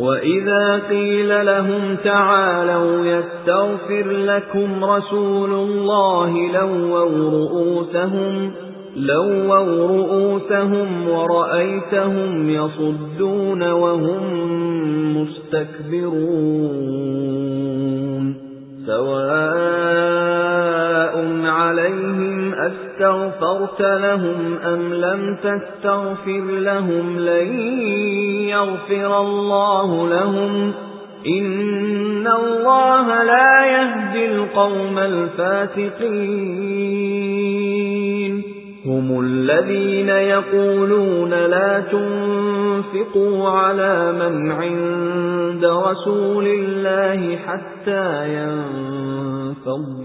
وَإِذَا قِيلَ لَهُمْ تَعَالَوْا يَسْتَغْفِرْ لَكُمْ رَسُولُ اللَّهِ لَوَّوْا رُؤُوسَهُمْ لَوَّوْا رُؤُوسَهُمْ وَرَأَيْتَهُمْ يَصُدُّونَ وَهُمْ مُسْتَكْبِرُونَ. أَسْتَغْفَرْتَ لَهُمْ أَمْ لَمْ تَسْتَغْفِرْ لَهُمْ لَن يَغْفِرَ اللَّهُ لَهُمْ إِنَّ اللَّهَ لَا يَهْدِي الْقَوْمَ الْفَاسِقِينَ هُمُ الَّذِينَ يَقُولُونَ لَا تُنفِقُوا عَلَى مَنْ عِندَ رَسُولِ اللَّهِ حَتَّى يَنفَضُّوا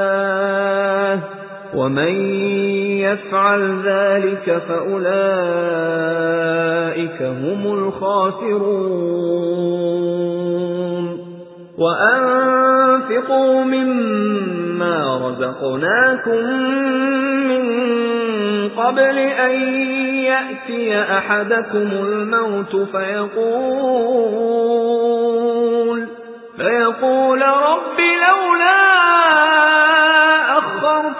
وَمَن يَفْعَلْ ذَلِكَ فَأُولَئِكَ هُمُ الْخَاسِرُونَ وَأَنفِقُوا مِمَّا رَزَقْنَاكُم مِّن قَبْلِ أَن يَأْتِيَ أَحَدَكُمُ الْمَوْتُ فَيَقُولَ